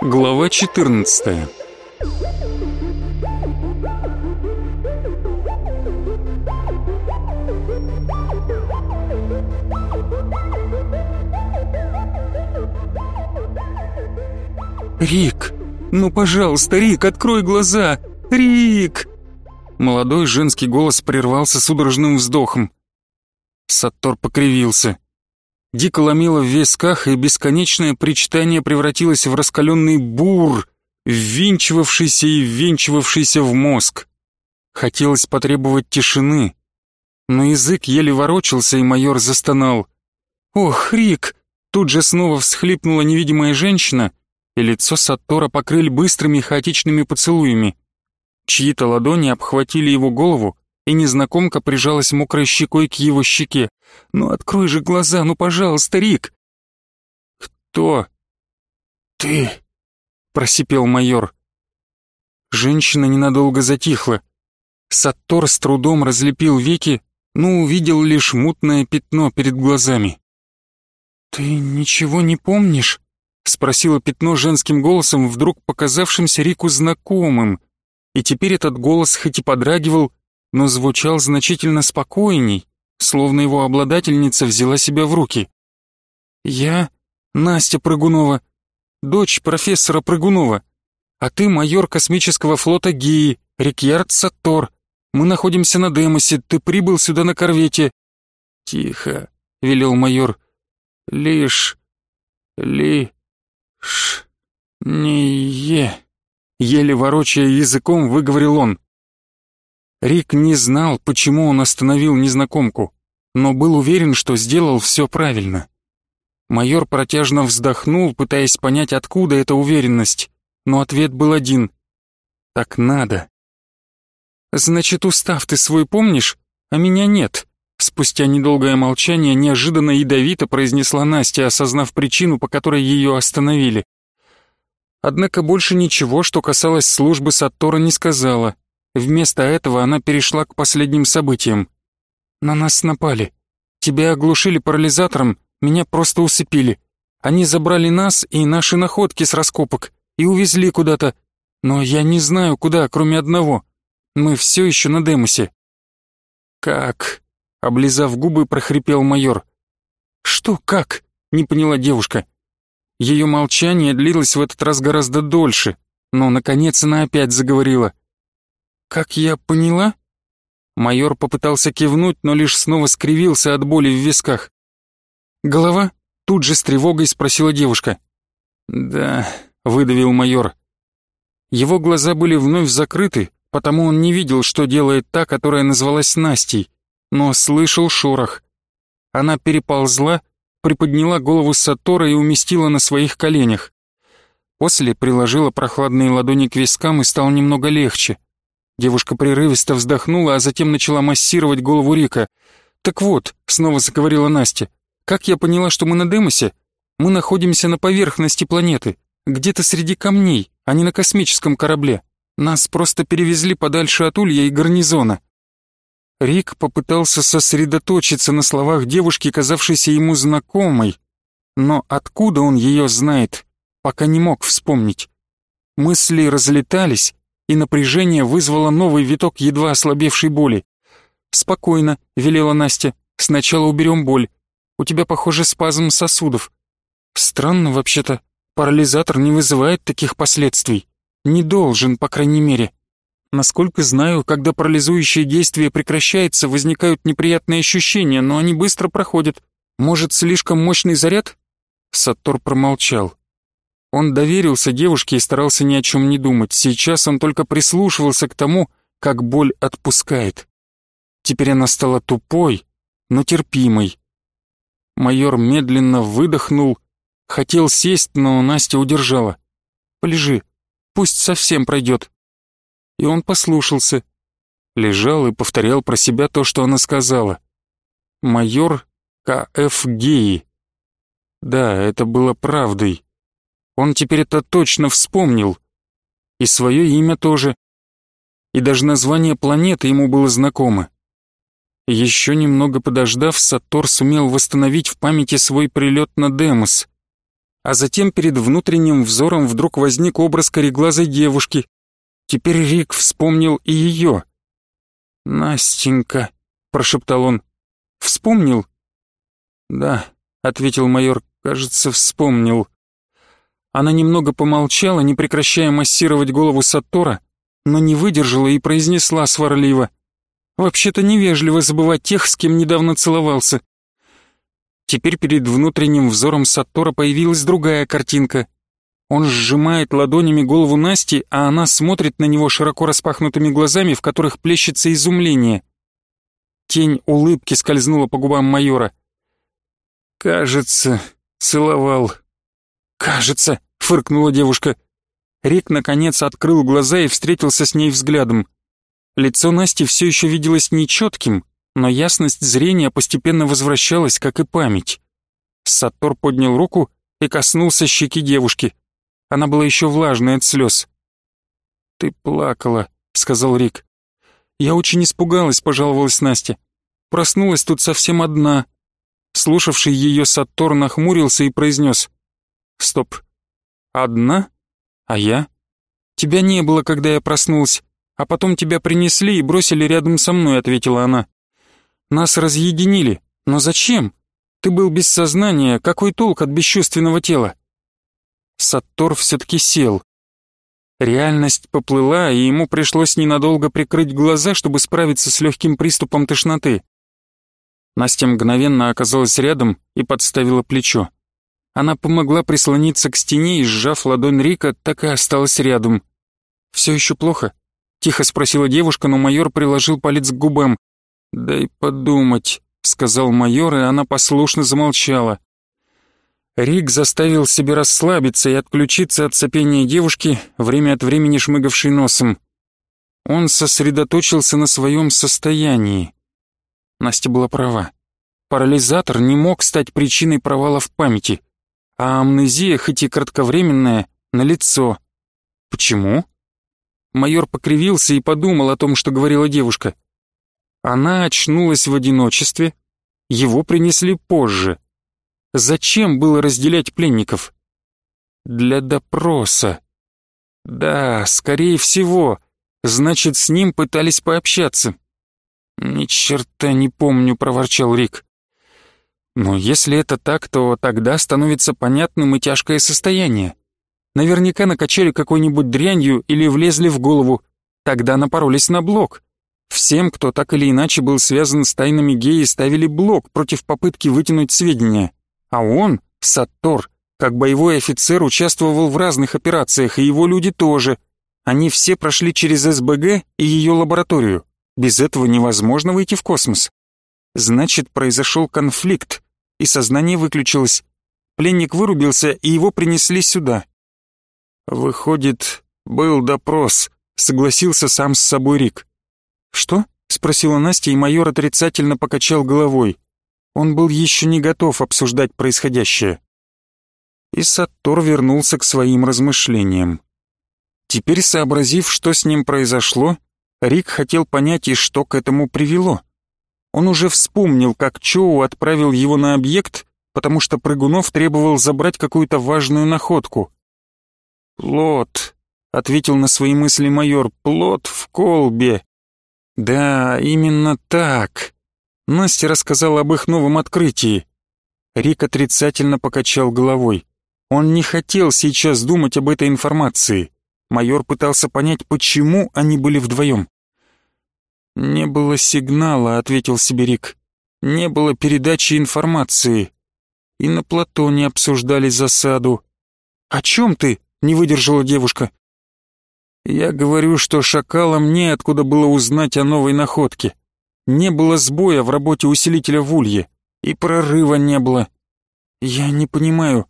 Глава 14 «Рик! Ну, пожалуйста, Рик, открой глаза! Рик!» Молодой женский голос прервался судорожным вздохом. Саттор покривился. Дико ломило в висках, и бесконечное причитание превратилось в раскаленный бур, ввинчивавшийся и ввинчивавшийся в мозг. Хотелось потребовать тишины, но язык еле ворочался, и майор застонал. «Ох, Рик!» Тут же снова всхлипнула невидимая женщина, и лицо Саттора покрыли быстрыми хаотичными поцелуями. Чьи-то ладони обхватили его голову, и незнакомка прижалась мокрой щекой к его щеке. «Ну открой же глаза, ну пожалуйста, Рик!» «Кто?» «Ты!» — просипел майор. Женщина ненадолго затихла. Саттор с трудом разлепил веки, но увидел лишь мутное пятно перед глазами. «Ты ничего не помнишь?» — спросило пятно женским голосом, вдруг показавшимся Рику знакомым. И теперь этот голос хоть и подрагивал, но звучал значительно спокойней, словно его обладательница взяла себя в руки. «Я Настя Прыгунова, дочь профессора Прыгунова, а ты майор космического флота Гии, Рикьярд Саттор. Мы находимся на Демосе, ты прибыл сюда на корвете». «Тихо», — велел майор, — «лишь... ли...» Ш... не е... Еле ворочая языком, выговорил он. Рик не знал, почему он остановил незнакомку, но был уверен, что сделал все правильно. Майор протяжно вздохнул, пытаясь понять, откуда эта уверенность, но ответ был один. «Так надо». «Значит, устав ты свой помнишь, а меня нет?» Спустя недолгое молчание неожиданно ядовито произнесла Настя, осознав причину, по которой ее остановили. Однако больше ничего, что касалось службы Саттора, не сказала. Вместо этого она перешла к последним событиям. «На нас напали. Тебя оглушили парализатором, меня просто усыпили. Они забрали нас и наши находки с раскопок и увезли куда-то. Но я не знаю, куда, кроме одного. Мы все еще на Демосе». «Как?» Облизав губы, прохрипел майор. «Что, как?» — не поняла девушка. Ее молчание длилось в этот раз гораздо дольше, но, наконец, она опять заговорила. «Как я поняла?» Майор попытался кивнуть, но лишь снова скривился от боли в висках. «Голова?» — тут же с тревогой спросила девушка. «Да», — выдавил майор. Его глаза были вновь закрыты, потому он не видел, что делает та, которая назвалась Настей но слышал шорох. Она переползла, приподняла голову Сатора и уместила на своих коленях. После приложила прохладные ладони к вискам и стало немного легче. Девушка прерывисто вздохнула, а затем начала массировать голову Рика. «Так вот», — снова заговорила Настя, — «как я поняла, что мы на Демосе? Мы находимся на поверхности планеты, где-то среди камней, а не на космическом корабле. Нас просто перевезли подальше от Улья и гарнизона. Рик попытался сосредоточиться на словах девушки, казавшейся ему знакомой, но откуда он ее знает, пока не мог вспомнить. Мысли разлетались, и напряжение вызвало новый виток едва ослабевшей боли. «Спокойно», — велела Настя, — «сначала уберем боль. У тебя, похоже, спазм сосудов». «Странно, вообще-то. Парализатор не вызывает таких последствий. Не должен, по крайней мере». Насколько знаю, когда парализующее действие прекращается, возникают неприятные ощущения, но они быстро проходят. Может, слишком мощный заряд? Саттор промолчал. Он доверился девушке и старался ни о чем не думать. Сейчас он только прислушивался к тому, как боль отпускает. Теперь она стала тупой, но терпимой. Майор медленно выдохнул, хотел сесть, но Настя удержала. «Полежи, пусть совсем пройдет» и он послушался. Лежал и повторял про себя то, что она сказала. Майор К.Ф. Геи. Да, это было правдой. Он теперь это точно вспомнил. И свое имя тоже. И даже название планеты ему было знакомо. Еще немного подождав, Сатор сумел восстановить в памяти свой прилет на Демос. А затем перед внутренним взором вдруг возник образ кореглазой девушки. Теперь Рик вспомнил и ее. «Настенька», — прошептал он. «Вспомнил?» «Да», — ответил майор, — «кажется, вспомнил». Она немного помолчала, не прекращая массировать голову Сатора, но не выдержала и произнесла сварливо. «Вообще-то невежливо забывать тех, с кем недавно целовался». Теперь перед внутренним взором Сатора появилась другая картинка. Он сжимает ладонями голову Насти, а она смотрит на него широко распахнутыми глазами, в которых плещется изумление. Тень улыбки скользнула по губам майора. «Кажется, целовал». «Кажется», — фыркнула девушка. Рик, наконец, открыл глаза и встретился с ней взглядом. Лицо Насти все еще виделось нечетким, но ясность зрения постепенно возвращалась, как и память. Саттор поднял руку и коснулся щеки девушки. Она была еще влажной от слез. «Ты плакала», — сказал Рик. «Я очень испугалась», — пожаловалась Настя. «Проснулась тут совсем одна». Слушавший ее Саттор нахмурился и произнес. «Стоп. Одна?» А я? Тебя не было, когда я проснулась, а потом тебя принесли и бросили рядом со мной, ответила она. Нас разъединили. Но зачем? Ты был без сознания, какой толк от бесчувственного тела? Саттор все-таки сел. Реальность поплыла, и ему пришлось ненадолго прикрыть глаза, чтобы справиться с легким приступом тошноты. Настя мгновенно оказалась рядом и подставила плечо. Она помогла прислониться к стене и, сжав ладонь Рика, так и осталась рядом. «Все еще плохо?» — тихо спросила девушка, но майор приложил палец к губам. «Дай подумать», — сказал майор, и она послушно замолчала. Рик заставил себя расслабиться и отключиться от сопения девушки, время от времени шмыгавшей носом. Он сосредоточился на своем состоянии. Настя была права. Парализатор не мог стать причиной провала в памяти а амнезия, хоть и кратковременная, налицо. Почему? Майор покривился и подумал о том, что говорила девушка. Она очнулась в одиночестве, его принесли позже. Зачем было разделять пленников? Для допроса. Да, скорее всего. Значит, с ним пытались пообщаться. «Ни черта не помню», — проворчал Рик. Но если это так, то тогда становится понятным и тяжкое состояние. Наверняка накачали какой-нибудь дрянью или влезли в голову. Тогда напоролись на блок. Всем, кто так или иначе был связан с тайнами геи, ставили блок против попытки вытянуть сведения. А он, Саттор, как боевой офицер, участвовал в разных операциях, и его люди тоже. Они все прошли через СБГ и ее лабораторию. Без этого невозможно выйти в космос. Значит, произошел конфликт, и сознание выключилось. Пленник вырубился, и его принесли сюда. «Выходит, был допрос», — согласился сам с собой Рик. «Что?» — спросила Настя, и майор отрицательно покачал головой. Он был еще не готов обсуждать происходящее. И Саттор вернулся к своим размышлениям. Теперь, сообразив, что с ним произошло, Рик хотел понять и что к этому привело. Он уже вспомнил, как Чоу отправил его на объект, потому что Прыгунов требовал забрать какую-то важную находку. «Плод», — ответил на свои мысли майор, — «плод в колбе». «Да, именно так». Настя рассказала об их новом открытии. Рик отрицательно покачал головой. Он не хотел сейчас думать об этой информации. Майор пытался понять, почему они были вдвоем. «Не было сигнала», — ответил Сибирик. «Не было передачи информации. И на плато не обсуждали засаду». «О чем ты?» — не выдержала девушка. «Я говорю, что шакалам неоткуда было узнать о новой находке. Не было сбоя в работе усилителя в улье, и прорыва не было. Я не понимаю.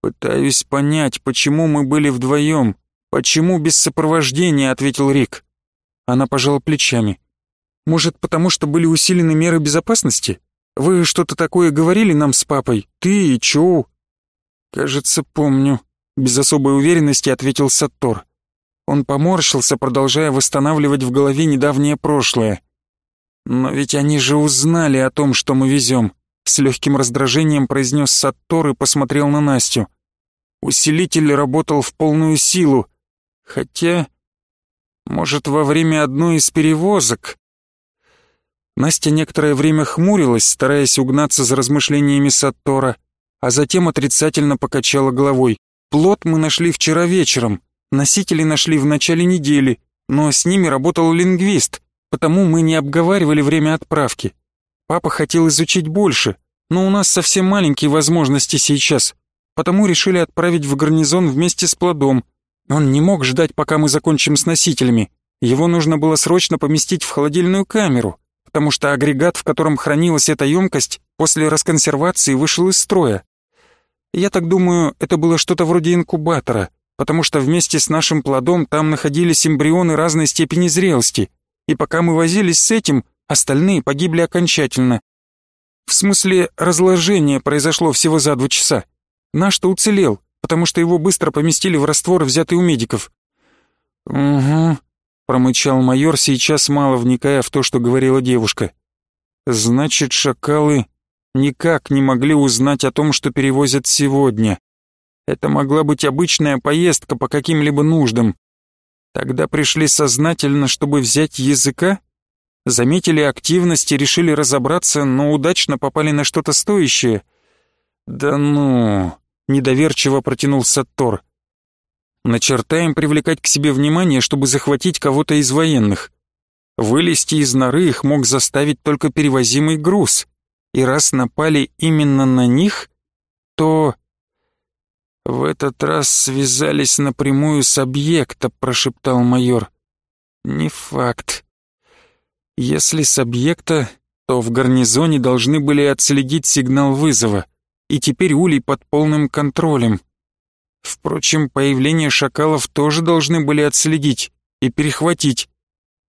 Пытаюсь понять, почему мы были вдвоем. Почему без сопровождения?» — ответил Рик. Она пожала плечами. Может, потому что были усилены меры безопасности? Вы что-то такое говорили нам с папой? Ты и Чоу?» «Кажется, помню», — без особой уверенности ответил Саттор. Он поморщился, продолжая восстанавливать в голове недавнее прошлое. Но ведь они же узнали о том, что мы везем. С легким раздражением произнес Саттор и посмотрел на Настю. Усилитель работал в полную силу. Хотя, может, во время одной из перевозок... Настя некоторое время хмурилась, стараясь угнаться за размышлениями Саттора, а затем отрицательно покачала головой. Плод мы нашли вчера вечером, носители нашли в начале недели, но с ними работал лингвист, потому мы не обговаривали время отправки. Папа хотел изучить больше, но у нас совсем маленькие возможности сейчас, потому решили отправить в гарнизон вместе с плодом. Он не мог ждать, пока мы закончим с носителями. Его нужно было срочно поместить в холодильную камеру, потому что агрегат, в котором хранилась эта емкость, после расконсервации вышел из строя. Я так думаю, это было что-то вроде инкубатора, потому что вместе с нашим плодом там находились эмбрионы разной степени зрелости, и пока мы возились с этим, остальные погибли окончательно. В смысле, разложение произошло всего за два часа. Наш-то уцелел, потому что его быстро поместили в раствор, взятый у медиков. «Угу», — промычал майор, сейчас мало вникая в то, что говорила девушка. «Значит, шакалы никак не могли узнать о том, что перевозят сегодня. Это могла быть обычная поездка по каким-либо нуждам. Тогда пришли сознательно, чтобы взять языка? Заметили активность и решили разобраться, но удачно попали на что-то стоящее? Да ну, недоверчиво протянул Саттор. Начертаем привлекать к себе внимание, чтобы захватить кого-то из военных. Вылезти из норы их мог заставить только перевозимый груз. И раз напали именно на них, то... «В этот раз связались напрямую с объекта», — прошептал майор. «Не факт. Если с объекта, то в гарнизоне должны были отследить сигнал вызова, и теперь улей под полным контролем. Впрочем, появление шакалов тоже должны были отследить и перехватить.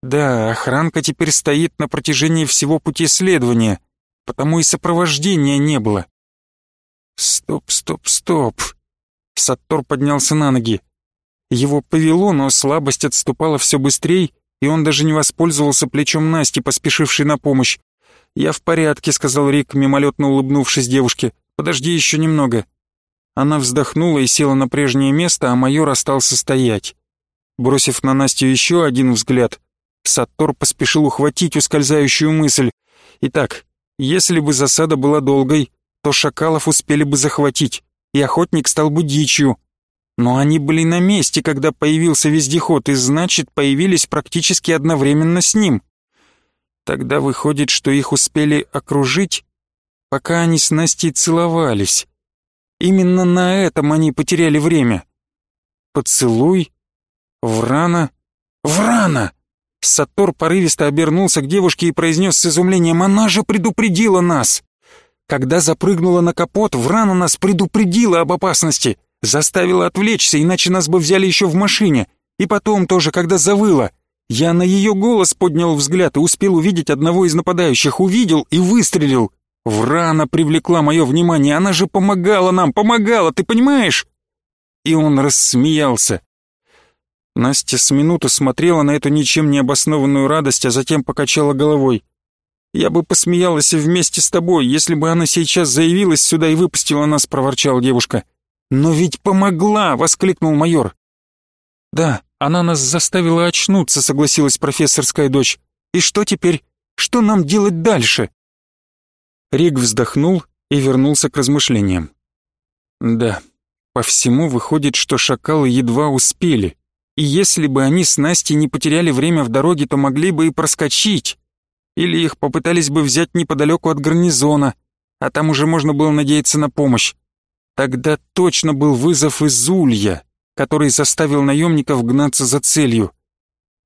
Да, охранка теперь стоит на протяжении всего пути следования, потому и сопровождения не было. Стоп, стоп, стоп. Саттор поднялся на ноги. Его повело, но слабость отступала все быстрее, и он даже не воспользовался плечом Насти, поспешившей на помощь. «Я в порядке», — сказал Рик, мимолетно улыбнувшись девушке. «Подожди еще немного». Она вздохнула и села на прежнее место, а майор остался стоять. Бросив на Настю еще один взгляд, Саттор поспешил ухватить ускользающую мысль. Итак, если бы засада была долгой, то шакалов успели бы захватить и охотник стал бы дичью. Но они были на месте, когда появился вездеход, и значит, появились практически одновременно с ним. Тогда выходит, что их успели окружить, пока они с Настей целовались. Именно на этом они потеряли время. Поцелуй, Врана, Врана! Сатор порывисто обернулся к девушке и произнес с изумлением, «Она же предупредила нас!» Когда запрыгнула на капот, Врана нас предупредила об опасности, заставила отвлечься, иначе нас бы взяли еще в машине. И потом тоже, когда завыла. Я на ее голос поднял взгляд и успел увидеть одного из нападающих, увидел и выстрелил. Врана привлекла мое внимание, она же помогала нам, помогала, ты понимаешь? И он рассмеялся. Настя с минуту смотрела на эту ничем не обоснованную радость, а затем покачала головой. «Я бы посмеялась вместе с тобой, если бы она сейчас заявилась сюда и выпустила нас», — проворчала девушка. «Но ведь помогла!» — воскликнул майор. «Да, она нас заставила очнуться», — согласилась профессорская дочь. «И что теперь? Что нам делать дальше?» Рик вздохнул и вернулся к размышлениям. «Да, по всему выходит, что шакалы едва успели, и если бы они с Настей не потеряли время в дороге, то могли бы и проскочить. Или их попытались бы взять неподалеку от гарнизона, а там уже можно было надеяться на помощь. Тогда точно был вызов из Улья, который заставил наемников гнаться за целью.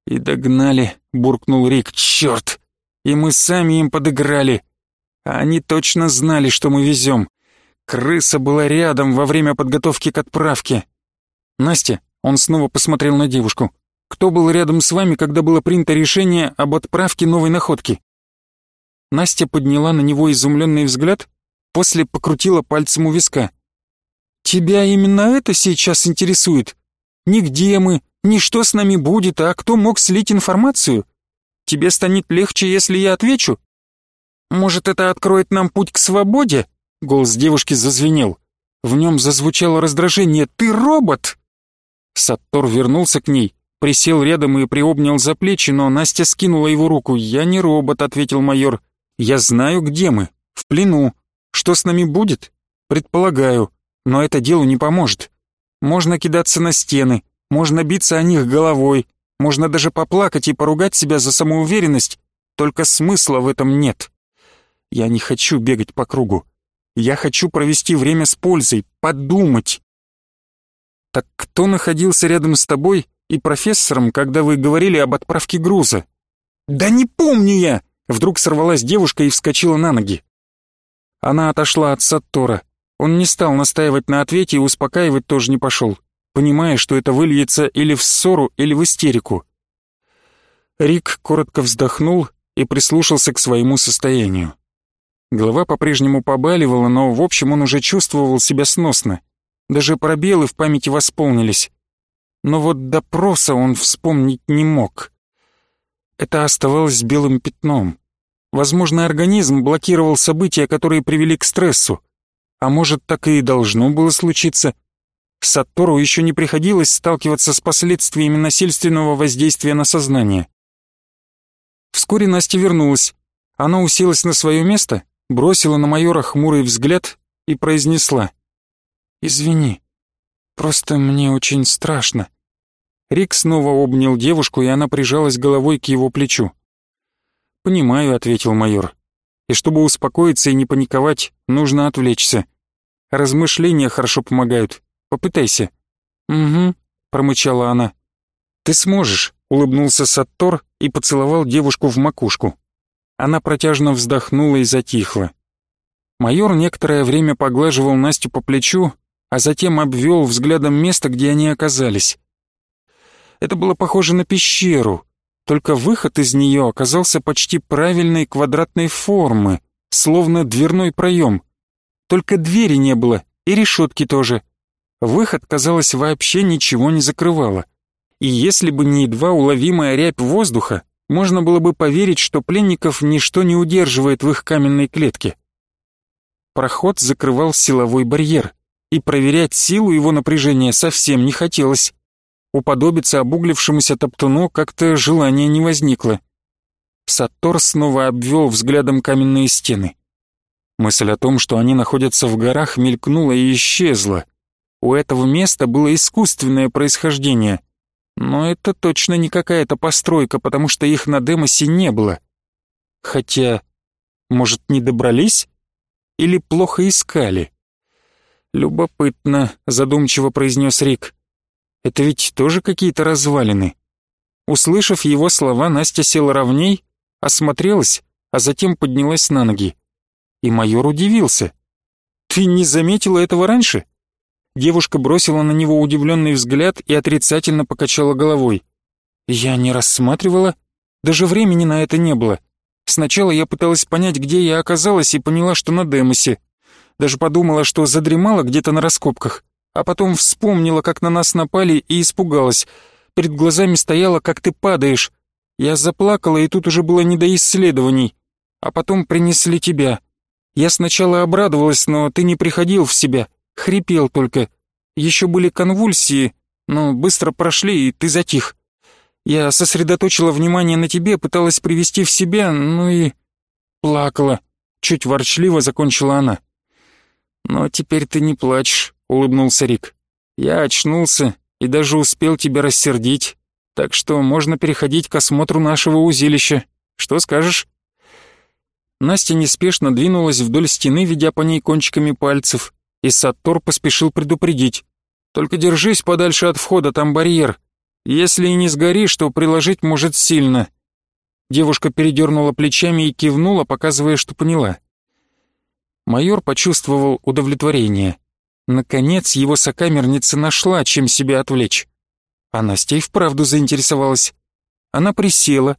«И догнали», — буркнул Рик, — «черт! И мы сами им подыграли. А они точно знали, что мы везем. Крыса была рядом во время подготовки к отправке. Настя, он снова посмотрел на девушку. Кто был рядом с вами, когда было принято решение об отправке новой находки?» Настя подняла на него изумленный взгляд, после покрутила пальцем у виска. «Тебя именно это сейчас интересует? Ни где мы, ни что с нами будет, а кто мог слить информацию? тебе станет легче, если я отвечу? Может, это откроет нам путь к свободе?» Голос девушки зазвенел. В нем зазвучало раздражение. «Ты робот!» Саттор вернулся к ней, присел рядом и приобнял за плечи, но Настя скинула его руку. «Я не робот», — ответил майор. «Я знаю, где мы. В плену. Что с нами будет? Предполагаю. Но это делу не поможет. Можно кидаться на стены, можно биться о них головой, можно даже поплакать и поругать себя за самоуверенность, только смысла в этом нет. Я не хочу бегать по кругу. Я хочу провести время с пользой, подумать. Так кто находился рядом с тобой и профессором, когда вы говорили об отправке груза? Да не помню я! Вдруг сорвалась девушка и вскочила на ноги. Она отошла от Саттора. Он не стал настаивать на ответе и успокаивать тоже не пошел, понимая, что это выльется или в ссору, или в истерику. Рик коротко вздохнул и прислушался к своему состоянию. Голова по-прежнему побаливала, но в общем он уже чувствовал себя сносно. Даже пробелы в памяти восполнились. Но вот допроса он вспомнить не мог. Это оставалось белым пятном. Возможно, организм блокировал события, которые привели к стрессу. А может, так и должно было случиться. Саттору еще не приходилось сталкиваться с последствиями насильственного воздействия на сознание. Вскоре Настя вернулась. Она уселась на свое место бросила на майора хмурый взгляд и произнесла. «Извини, просто мне очень страшно». Рик снова обнял девушку, и она прижалась головой к его плечу. «Понимаю», — ответил майор. «И чтобы успокоиться и не паниковать, нужно отвлечься. Размышления хорошо помогают. Попытайся». «Угу», — промычала она. «Ты сможешь», — улыбнулся Саттор и поцеловал девушку в макушку. Она протяжно вздохнула и затихла. Майор некоторое время поглаживал Настю по плечу, а затем обвел взглядом место, где они оказались. Это было похоже на пещеру, только выход из нее оказался почти правильной квадратной формы, словно дверной проем. Только двери не было, и решетки тоже. Выход, казалось, вообще ничего не закрывало. И если бы не едва уловимая рябь воздуха, можно было бы поверить, что пленников ничто не удерживает в их каменной клетке. Проход закрывал силовой барьер, и проверять силу его напряжения совсем не хотелось. Уподобиться обуглившемуся топтуну как-то желания не возникло. Саттор снова обвел взглядом каменные стены. Мысль о том, что они находятся в горах, мелькнула и исчезла. У этого места было искусственное происхождение — но это точно не какая-то постройка, потому что их на Демосе не было. Хотя, может, не добрались? Или плохо искали? Любопытно, задумчиво произнес Рик. Это ведь тоже какие-то развалины. Услышав его слова, Настя села ровней, осмотрелась, а затем поднялась на ноги. И майор удивился. «Ты не заметила этого раньше?» Девушка бросила на него удивленный взгляд и отрицательно покачала головой. «Я не рассматривала. Даже времени на это не было. Сначала я пыталась понять, где я оказалась, и поняла, что на Демосе. Даже подумала, что задремала где-то на раскопках. А потом вспомнила, как на нас напали, и испугалась. Перед глазами стояла, как ты падаешь. Я заплакала, и тут уже было не до исследований. А потом принесли тебя. Я сначала обрадовалась, но ты не приходил в себя. Хрипел только. Еще были конвульсии, но быстро прошли, и ты затих. Я сосредоточила внимание на тебе, пыталась привести в себя, ну и... Плакала. Чуть ворчливо закончила она. «Но теперь ты не плачешь», — улыбнулся Рик. «Я очнулся и даже успел тебя рассердить, так что можно переходить к осмотру нашего узилища. Что скажешь?» Настя неспешно двинулась вдоль стены, ведя по ней кончиками пальцев и Саттор поспешил предупредить. «Только держись подальше от входа, там барьер. Если и не сгоришь, то приложить может сильно». Девушка передернула плечами и кивнула, показывая, что поняла. Майор почувствовал удовлетворение. Наконец его сокамерница нашла, чем себя отвлечь. А Настя и вправду заинтересовалась. Она присела,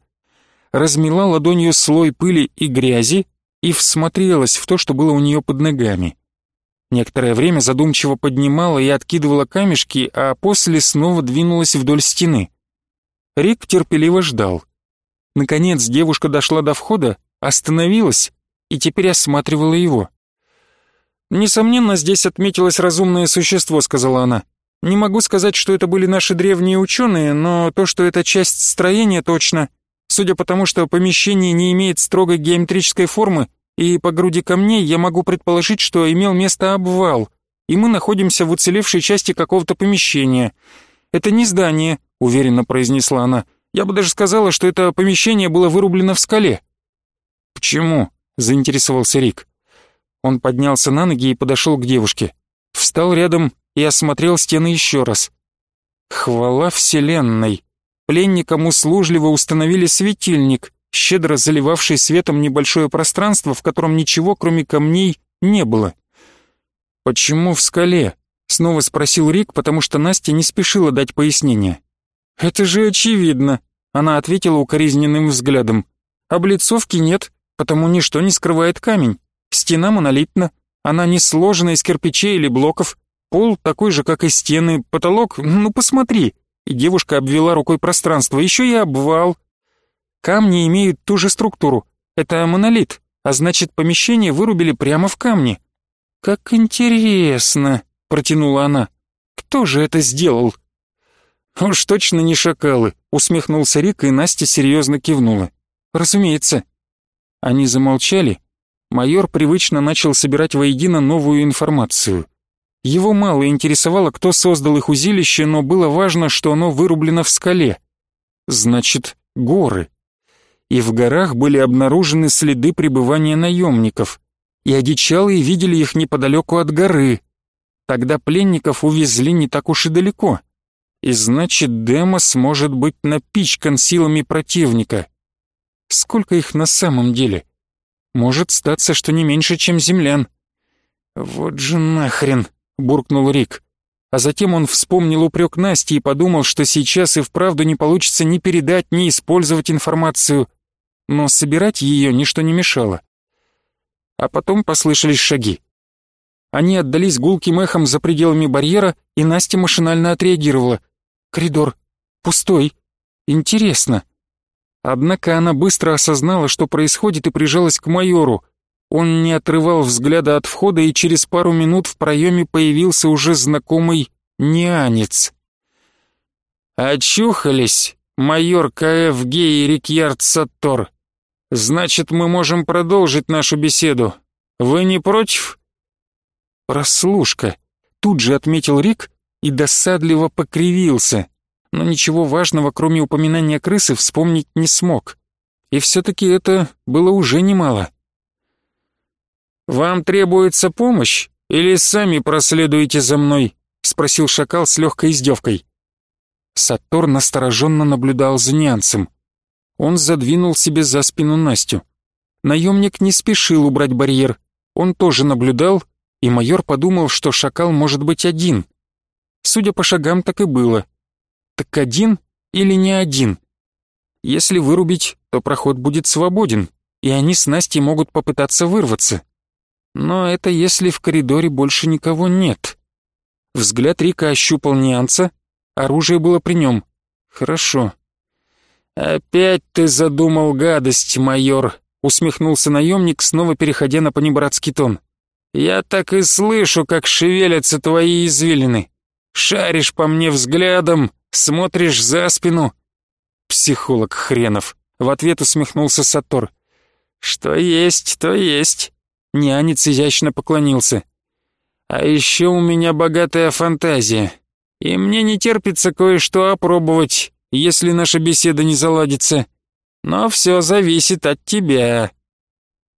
размела ладонью слой пыли и грязи и всмотрелась в то, что было у нее под ногами. Некоторое время задумчиво поднимала и откидывала камешки, а после снова двинулась вдоль стены. Рик терпеливо ждал. Наконец девушка дошла до входа, остановилась и теперь осматривала его. «Несомненно, здесь отметилось разумное существо», — сказала она. «Не могу сказать, что это были наши древние ученые, но то, что это часть строения, точно. Судя по тому, что помещение не имеет строгой геометрической формы, и по груди камней я могу предположить, что имел место обвал, и мы находимся в уцелевшей части какого-то помещения. Это не здание, уверенно произнесла она. Я бы даже сказала, что это помещение было вырублено в скале. Почему? заинтересовался Рик. Он поднялся на ноги и подошел к девушке. Встал рядом и осмотрел стены еще раз. Хвала Вселенной! Пленникам услужливо установили светильник, щедро заливавший светом небольшое пространство, в котором ничего, кроме камней, не было. «Почему в скале?» — снова спросил Рик, потому что Настя не спешила дать пояснение. «Это же очевидно», — она ответила укоризненным взглядом. «Облицовки нет, потому ничто не скрывает камень. Стена монолитна, она не сложена из кирпичей или блоков, пол такой же, как и стены, потолок, ну посмотри». И девушка обвела рукой пространство, еще и обвал. Камни имеют ту же структуру. Это монолит, а значит помещение вырубили прямо в камне. «Как интересно», — протянула она. «Кто же это сделал?» «Уж точно не шакалы», — усмехнулся Рик, и Настя серьезно кивнула. «Разумеется». Они замолчали. Майор привычно начал собирать воедино новую информацию. Его мало интересовало, кто создал их узилище, но было важно, что оно вырублено в скале. Значит, горы. И в горах были обнаружены следы пребывания наемников. И одичалые видели их неподалеку от горы. Тогда пленников увезли не так уж и далеко. И значит, Демос может быть напичкан силами противника. Сколько их на самом деле? Может статься, что не меньше, чем землян. Вот же нахрен, буркнул Рик. А затем он вспомнил упрек Насти и подумал, что сейчас и вправду не получится ни передать, ни использовать информацию. Но собирать ее ничто не мешало. А потом послышались шаги. Они отдались гулким эхом за пределами барьера, и Настя машинально отреагировала. Коридор. Пустой. Интересно. Однако она быстро осознала, что происходит, и прижалась к майору. Он не отрывал взгляда от входа, и через пару минут в проеме появился уже знакомый нянец. «Очухались, майор КФ Гей Рикьярд Саттор. Значит, мы можем продолжить нашу беседу. Вы не против?» «Прослушка», — тут же отметил Рик и досадливо покривился, но ничего важного, кроме упоминания крысы, вспомнить не смог. И все-таки это было уже немало. «Вам требуется помощь или сами проследуете за мной?» — спросил шакал с легкой издевкой. Сатор настороженно наблюдал за нянцем. Он задвинул себе за спину Настю. Наемник не спешил убрать барьер. Он тоже наблюдал, и майор подумал, что шакал может быть один — Судя по шагам, так и было. Так один или не один? Если вырубить, то проход будет свободен, и они с Настей могут попытаться вырваться. Но это если в коридоре больше никого нет. Взгляд Рика ощупал Нианца, оружие было при нем. Хорошо. «Опять ты задумал гадость, майор», — усмехнулся наемник, снова переходя на понебратский тон. «Я так и слышу, как шевелятся твои извилины. Шаришь по мне взглядом, смотришь за спину. Психолог хренов. В ответ усмехнулся Сатор. Что есть, то есть. Нянец изящно поклонился. А еще у меня богатая фантазия. И мне не терпится кое-что опробовать, если наша беседа не заладится. Но все зависит от тебя.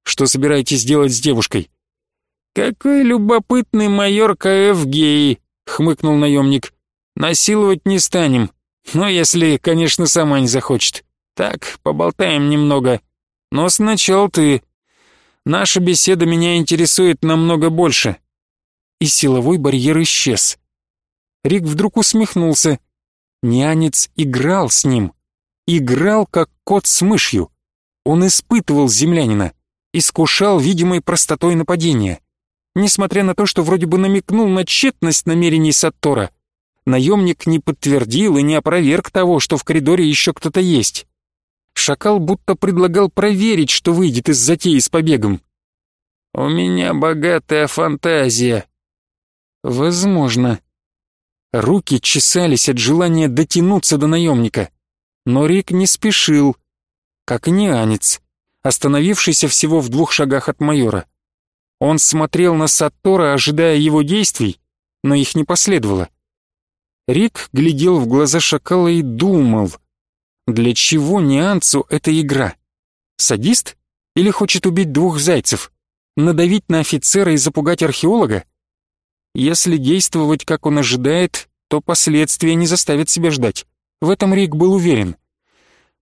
Что собираетесь делать с девушкой? Какой любопытный майор КФ гей, хмыкнул наемник. «Насиловать не станем, но если, конечно, сама не захочет. Так, поболтаем немного. Но сначала ты. Наша беседа меня интересует намного больше». И силовой барьер исчез. Рик вдруг усмехнулся. Нянец играл с ним. Играл, как кот с мышью. Он испытывал землянина, искушал видимой простотой нападения. Несмотря на то, что вроде бы намекнул на тщетность намерений Саттора, наемник не подтвердил и не опроверг того, что в коридоре еще кто-то есть. Шакал будто предлагал проверить, что выйдет из затеи с побегом. «У меня богатая фантазия». «Возможно». Руки чесались от желания дотянуться до наемника. Но Рик не спешил, как нянец, остановившийся всего в двух шагах от майора. Он смотрел на Саттора, ожидая его действий, но их не последовало. Рик глядел в глаза шакала и думал, для чего Нианцу эта игра? Садист? Или хочет убить двух зайцев? Надавить на офицера и запугать археолога? Если действовать, как он ожидает, то последствия не заставят себя ждать. В этом Рик был уверен.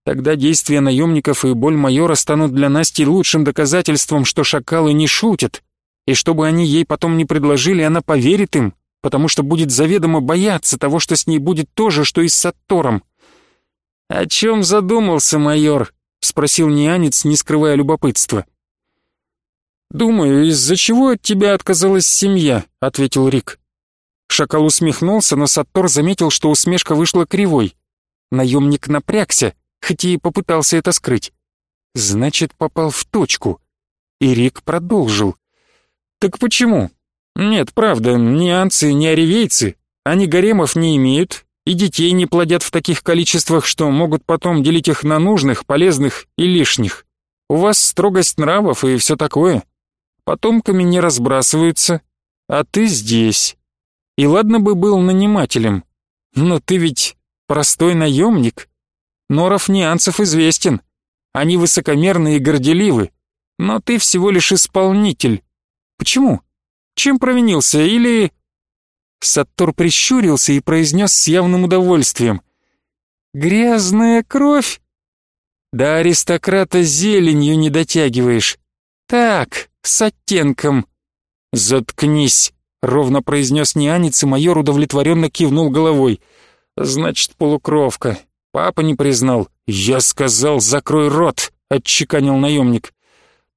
Тогда действия наемников и боль майора станут для Насти лучшим доказательством, что шакалы не шутят, и чтобы они ей потом не предложили, она поверит им, потому что будет заведомо бояться того, что с ней будет то же, что и с Саттором. «О чем задумался майор?» — спросил нянец, не скрывая любопытства. «Думаю, из-за чего от тебя отказалась семья?» — ответил Рик. Шакал усмехнулся, но Саттор заметил, что усмешка вышла кривой. Наемник напрягся, хоть и попытался это скрыть. Значит, попал в точку. И Рик продолжил. «Так почему? Нет, правда, ни анцы, ни оревейцы, они гаремов не имеют и детей не плодят в таких количествах, что могут потом делить их на нужных, полезных и лишних. У вас строгость нравов и все такое. Потомками не разбрасываются, а ты здесь. И ладно бы был нанимателем, но ты ведь простой наемник. Норов Нианцев известен. Они высокомерны и горделивы, но ты всего лишь исполнитель. Почему? Чем провинился? Или...» Саттор прищурился и произнес с явным удовольствием. «Грязная кровь? До аристократа зеленью не дотягиваешь. Так, с оттенком». «Заткнись», — ровно произнес нянец, и майор удовлетворенно кивнул головой. «Значит, полукровка. Папа не признал. Я сказал, закрой рот», — отчеканил наемник.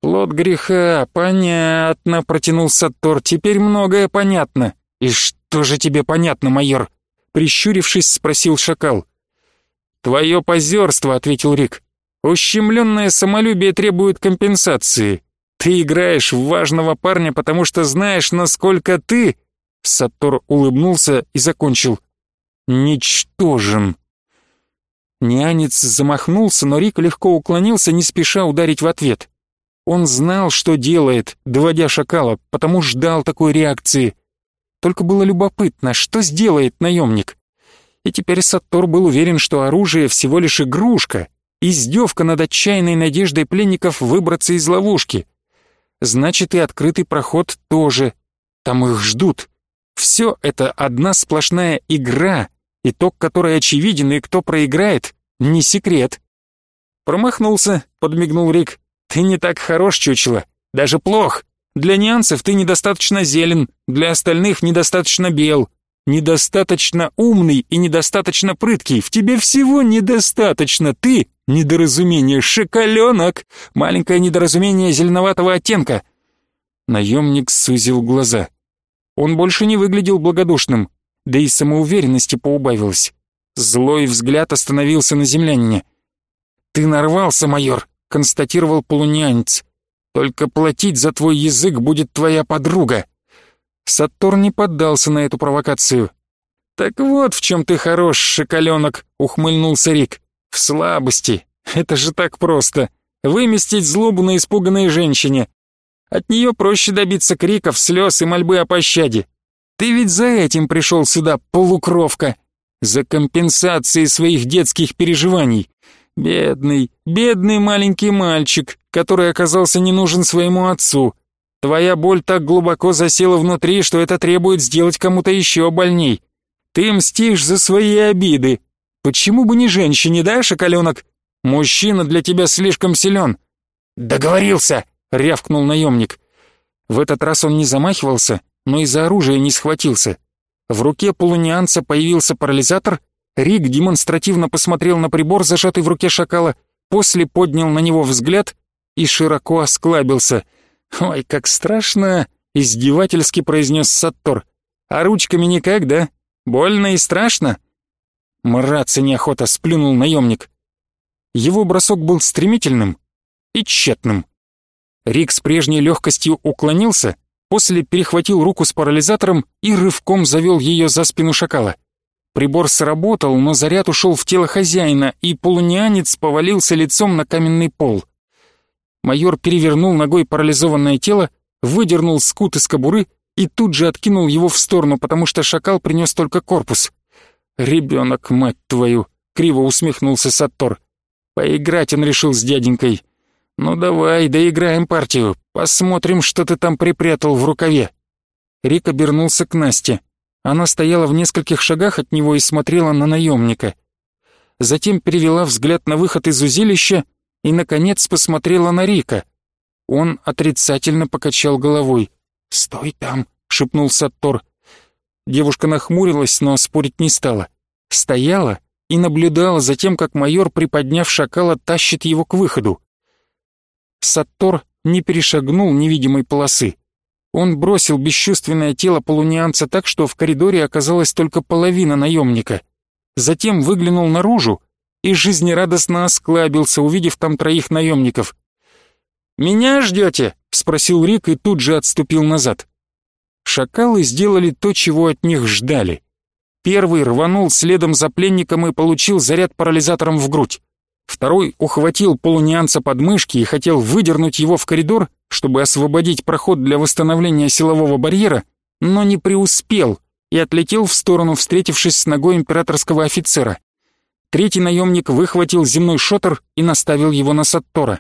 «Плод греха, понятно», — протянул Саттор. «Теперь многое понятно». «И что же тебе понятно, майор?» Прищурившись, спросил шакал. «Твое позерство», — ответил Рик. «Ущемленное самолюбие требует компенсации. Ты играешь в важного парня, потому что знаешь, насколько ты...» Саттор улыбнулся и закончил. «Ничтожен». Нянец замахнулся, но Рик легко уклонился, не спеша ударить в ответ. Он знал, что делает, доводя шакала, потому ждал такой реакции. Только было любопытно, что сделает наемник. И теперь Саттор был уверен, что оружие всего лишь игрушка, издевка над отчаянной надеждой пленников выбраться из ловушки. Значит, и открытый проход тоже. Там их ждут. Все это одна сплошная игра, итог которой очевиден, и кто проиграет, не секрет. «Промахнулся», — подмигнул Рик. «Ты не так хорош, чучело. Даже плох. Для нюансов ты недостаточно зелен, для остальных недостаточно бел. Недостаточно умный и недостаточно прыткий. В тебе всего недостаточно. Ты — недоразумение, шоколенок. Маленькое недоразумение зеленоватого оттенка». Наемник сузил глаза. Он больше не выглядел благодушным, да и самоуверенности поубавилось. Злой взгляд остановился на землянине. «Ты нарвался, майор констатировал полунянец. «Только платить за твой язык будет твоя подруга». Саттор не поддался на эту провокацию. «Так вот в чем ты хорош, шоколенок», — ухмыльнулся Рик. «В слабости. Это же так просто. Выместить злобу на испуганной женщине. От нее проще добиться криков, слез и мольбы о пощаде. Ты ведь за этим пришел сюда, полукровка. За компенсацией своих детских переживаний. Бедный, бедный маленький мальчик, который оказался не нужен своему отцу. Твоя боль так глубоко засела внутри, что это требует сделать кому-то еще больней. Ты мстишь за свои обиды. Почему бы не женщине, да, шоколенок? Мужчина для тебя слишком силен. Договорился, рявкнул наемник. В этот раз он не замахивался, но и за оружие не схватился. В руке полунианца появился парализатор, Рик демонстративно посмотрел на прибор, зажатый в руке шакала, после поднял на него взгляд и широко осклабился. «Ой, как страшно!» — издевательски произнес Саттор. «А ручками никак, да? Больно и страшно?» «Мраться неохота», — сплюнул наемник. Его бросок был стремительным и тщетным. Рик с прежней легкостью уклонился, после перехватил руку с парализатором и рывком завел ее за спину шакала. Прибор сработал, но заряд ушел в тело хозяина, и полунианец повалился лицом на каменный пол. Майор перевернул ногой парализованное тело, выдернул скут из кобуры и тут же откинул его в сторону, потому что шакал принес только корпус. «Ребенок, мать твою!» — криво усмехнулся Саттор. «Поиграть он решил с дяденькой. Ну давай, доиграем партию, посмотрим, что ты там припрятал в рукаве». Рик обернулся к Насте. Она стояла в нескольких шагах от него и смотрела на наемника. Затем перевела взгляд на выход из узилища и, наконец, посмотрела на Рика. Он отрицательно покачал головой. «Стой там», — шепнул Саттор. Девушка нахмурилась, но спорить не стала. Стояла и наблюдала за тем, как майор, приподняв шакала, тащит его к выходу. Саттор не перешагнул невидимой полосы. Он бросил бесчувственное тело полунианца так, что в коридоре оказалась только половина наемника. Затем выглянул наружу и жизнерадостно осклабился, увидев там троих наемников. «Меня ждете?» — спросил Рик и тут же отступил назад. Шакалы сделали то, чего от них ждали. Первый рванул следом за пленником и получил заряд парализатором в грудь. Второй ухватил полунианца под мышки и хотел выдернуть его в коридор, чтобы освободить проход для восстановления силового барьера, но не преуспел и отлетел в сторону, встретившись с ногой императорского офицера. Третий наемник выхватил земной шотер и наставил его на Саттора.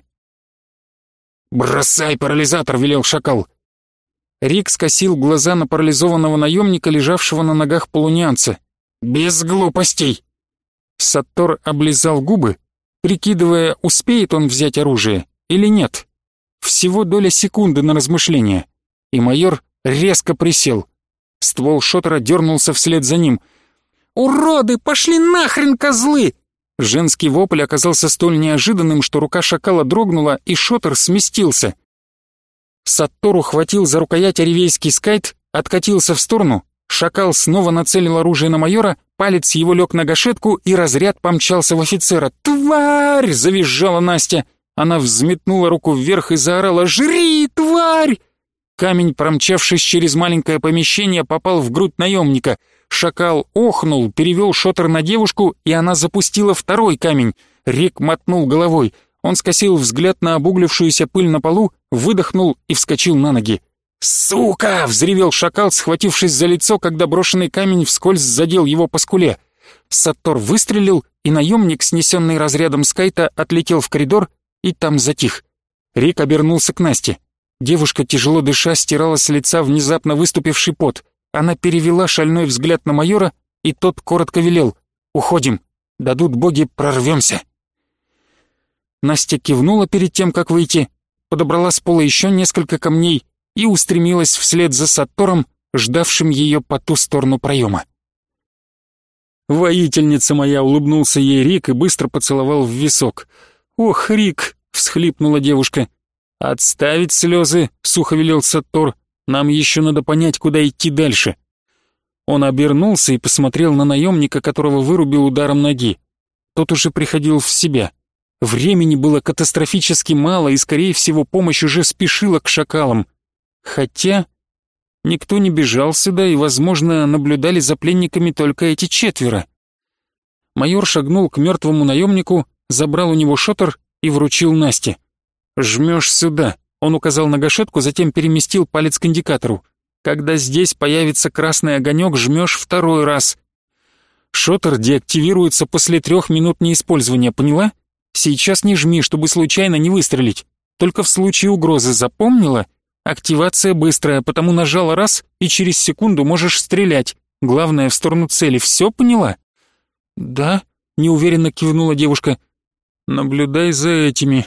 «Бросай парализатор!» — велел шакал. Рик скосил глаза на парализованного наемника, лежавшего на ногах полунианца. «Без глупостей!» Саттор облизал губы прикидывая, успеет он взять оружие или нет. Всего доля секунды на размышление, и майор резко присел. Ствол шотера дернулся вслед за ним. «Уроды, пошли нахрен, козлы!» Женский вопль оказался столь неожиданным, что рука шакала дрогнула, и шотер сместился. Саттору хватил за рукоять оревейский скайт, откатился в сторону, шакал снова нацелил оружие на майора, Палец его лег на гашетку, и разряд помчался в офицера. «Тварь!» — завизжала Настя. Она взметнула руку вверх и заорала «Жри, тварь!» Камень, промчавшись через маленькое помещение, попал в грудь наемника. Шакал охнул, перевел шотер на девушку, и она запустила второй камень. Рик мотнул головой. Он скосил взгляд на обуглившуюся пыль на полу, выдохнул и вскочил на ноги. «Сука!» — взревел шакал, схватившись за лицо, когда брошенный камень вскользь задел его по скуле. Саттор выстрелил, и наемник, снесенный разрядом скайта, отлетел в коридор и там затих. Рик обернулся к Насте. Девушка, тяжело дыша, стирала с лица внезапно выступивший пот. Она перевела шальной взгляд на майора, и тот коротко велел «Уходим, дадут боги, прорвемся». Настя кивнула перед тем, как выйти, подобрала с пола еще несколько камней и устремилась вслед за Саттором, ждавшим ее по ту сторону проема. «Воительница моя!» — улыбнулся ей Рик и быстро поцеловал в висок. «Ох, Рик!» — всхлипнула девушка. «Отставить слезы!» — сухо велел Саттор. «Нам еще надо понять, куда идти дальше». Он обернулся и посмотрел на наемника, которого вырубил ударом ноги. Тот уже приходил в себя. Времени было катастрофически мало, и, скорее всего, помощь уже спешила к шакалам. Хотя никто не бежал сюда, и, возможно, наблюдали за пленниками только эти четверо. Майор шагнул к мертвому наемнику, забрал у него шотер и вручил Насте. «Жмешь сюда», — он указал на гашетку, затем переместил палец к индикатору. «Когда здесь появится красный огонек, жмешь второй раз». Шотер деактивируется после трех минут неиспользования, поняла? Сейчас не жми, чтобы случайно не выстрелить. Только в случае угрозы запомнила — Активация быстрая, потому нажала раз, и через секунду можешь стрелять. Главное, в сторону цели. Все поняла?» «Да», — неуверенно кивнула девушка. «Наблюдай за этими».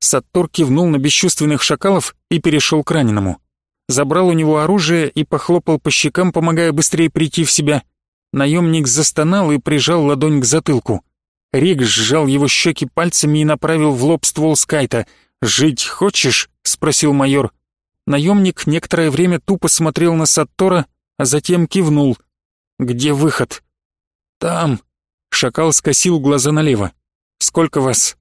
Саттор кивнул на бесчувственных шакалов и перешел к раненому. Забрал у него оружие и похлопал по щекам, помогая быстрее прийти в себя. Наемник застонал и прижал ладонь к затылку. Рик сжал его щеки пальцами и направил в лоб ствол скайта — «Жить хочешь?» — спросил майор. Наемник некоторое время тупо смотрел на Саттора, а затем кивнул. «Где выход?» «Там». Шакал скосил глаза налево. «Сколько вас?»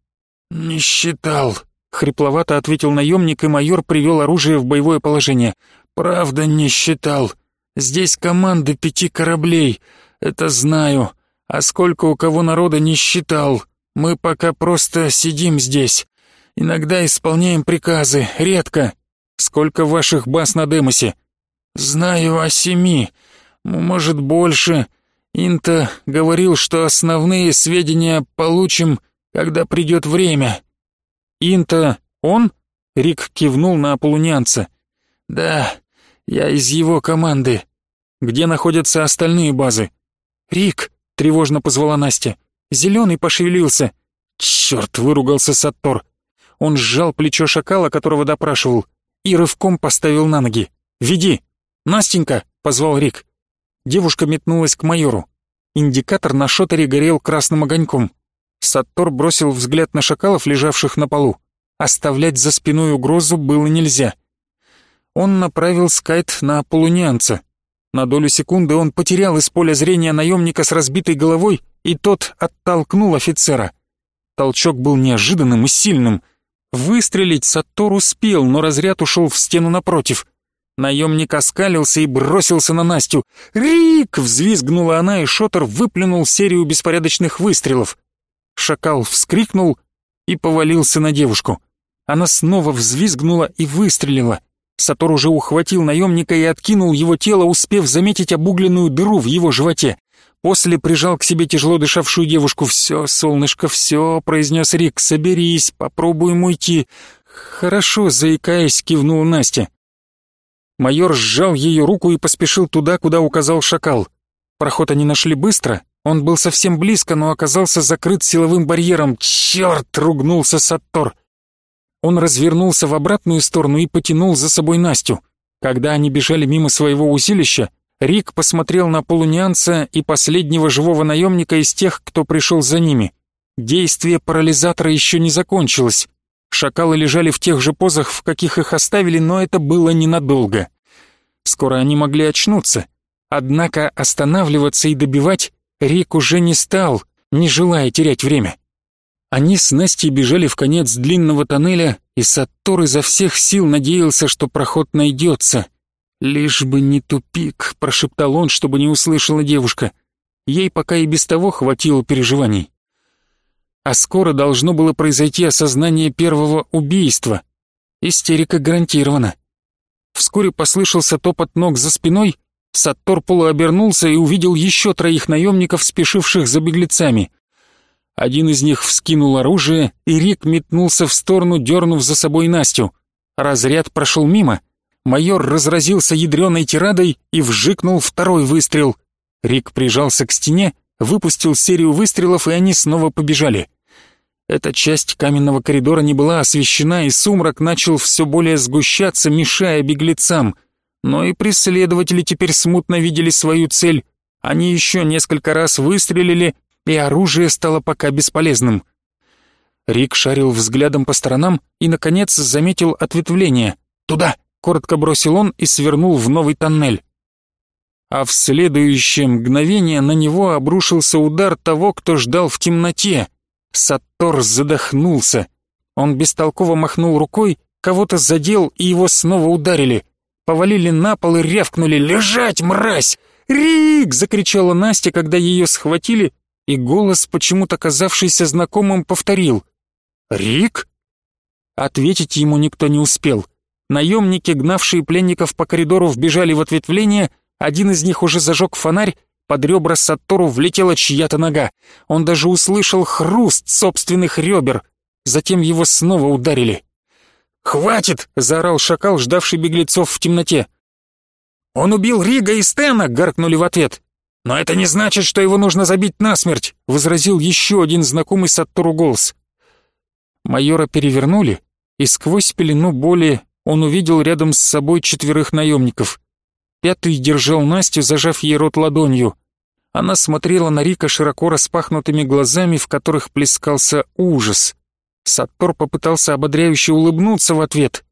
«Не считал», — хрипловато ответил наемник, и майор привел оружие в боевое положение. «Правда не считал. Здесь команды пяти кораблей, это знаю. А сколько у кого народа не считал. Мы пока просто сидим здесь. Иногда исполняем приказы, редко. Сколько ваших баз на Демосе? Знаю о семи, может больше. Инта говорил, что основные сведения получим, когда придет время. Инта он? Рик кивнул на полунянца. Да, я из его команды. Где находятся остальные базы? Рик, тревожно позвала Настя. Зеленый пошевелился. Черт, выругался Саттор. Он сжал плечо шакала, которого допрашивал, и рывком поставил на ноги. «Веди!» «Настенька!» — позвал Рик. Девушка метнулась к майору. Индикатор на шотере горел красным огоньком. Саттор бросил взгляд на шакалов, лежавших на полу. Оставлять за спиной угрозу было нельзя. Он направил скайт на полунианца. На долю секунды он потерял из поля зрения наемника с разбитой головой, и тот оттолкнул офицера. Толчок был неожиданным и сильным. Выстрелить Саттор успел, но разряд ушел в стену напротив. Наемник оскалился и бросился на Настю. «Рик!» — взвизгнула она, и Шотер выплюнул серию беспорядочных выстрелов. Шакал вскрикнул и повалился на девушку. Она снова взвизгнула и выстрелила. Сатор уже ухватил наемника и откинул его тело, успев заметить обугленную дыру в его животе. После прижал к себе тяжело дышавшую девушку. «Все, солнышко, все», — произнес Рик, — «соберись, попробуем уйти». «Хорошо», — заикаясь, кивнул Настя. Майор сжал ее руку и поспешил туда, куда указал шакал. Проход они нашли быстро, он был совсем близко, но оказался закрыт силовым барьером. «Черт!» — ругнулся Саттор. Он развернулся в обратную сторону и потянул за собой Настю. Когда они бежали мимо своего узилища, Рик посмотрел на полунианца и последнего живого наемника из тех, кто пришел за ними. Действие парализатора еще не закончилось. Шакалы лежали в тех же позах, в каких их оставили, но это было ненадолго. Скоро они могли очнуться. Однако останавливаться и добивать Рик уже не стал, не желая терять время. Они с Настей бежали в конец длинного тоннеля, и Саттор изо всех сил надеялся, что проход найдется. «Лишь бы не тупик», — прошептал он, чтобы не услышала девушка. Ей пока и без того хватило переживаний. А скоро должно было произойти осознание первого убийства. Истерика гарантирована. Вскоре послышался топот ног за спиной, Саттор полуобернулся и увидел еще троих наемников, спешивших за беглецами. Один из них вскинул оружие, и Рик метнулся в сторону, дернув за собой Настю. Разряд прошел мимо. Майор разразился ядреной тирадой и вжикнул второй выстрел. Рик прижался к стене, выпустил серию выстрелов, и они снова побежали. Эта часть каменного коридора не была освещена, и сумрак начал все более сгущаться, мешая беглецам. Но и преследователи теперь смутно видели свою цель. Они еще несколько раз выстрелили, и оружие стало пока бесполезным. Рик шарил взглядом по сторонам и, наконец, заметил ответвление. «Туда!» — коротко бросил он и свернул в новый тоннель. А в следующее мгновение на него обрушился удар того, кто ждал в темноте. Саттор задохнулся. Он бестолково махнул рукой, кого-то задел и его снова ударили. Повалили на пол и рявкнули «Лежать, мразь!» «Рик!» — закричала Настя, когда ее схватили и голос, почему-то казавшийся знакомым, повторил «Рик?» Ответить ему никто не успел. Наемники, гнавшие пленников по коридору, вбежали в ответвление, один из них уже зажег фонарь, под ребра Саттору влетела чья-то нога. Он даже услышал хруст собственных ребер. Затем его снова ударили. «Хватит!» — заорал шакал, ждавший беглецов в темноте. «Он убил Рига и Стена!» — гаркнули в ответ. «Но это не значит, что его нужно забить насмерть», — возразил еще один знакомый Саттору голос. Майора перевернули, и сквозь пелену боли он увидел рядом с собой четверых наемников. Пятый держал Настю, зажав ей рот ладонью. Она смотрела на Рика широко распахнутыми глазами, в которых плескался ужас. Саттор попытался ободряюще улыбнуться в ответ,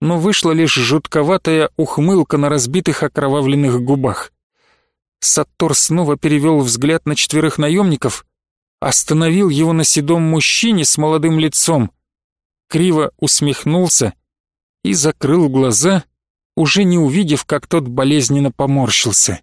но вышла лишь жутковатая ухмылка на разбитых окровавленных губах. Саттор снова перевел взгляд на четверых наемников, остановил его на седом мужчине с молодым лицом, криво усмехнулся и закрыл глаза, уже не увидев, как тот болезненно поморщился.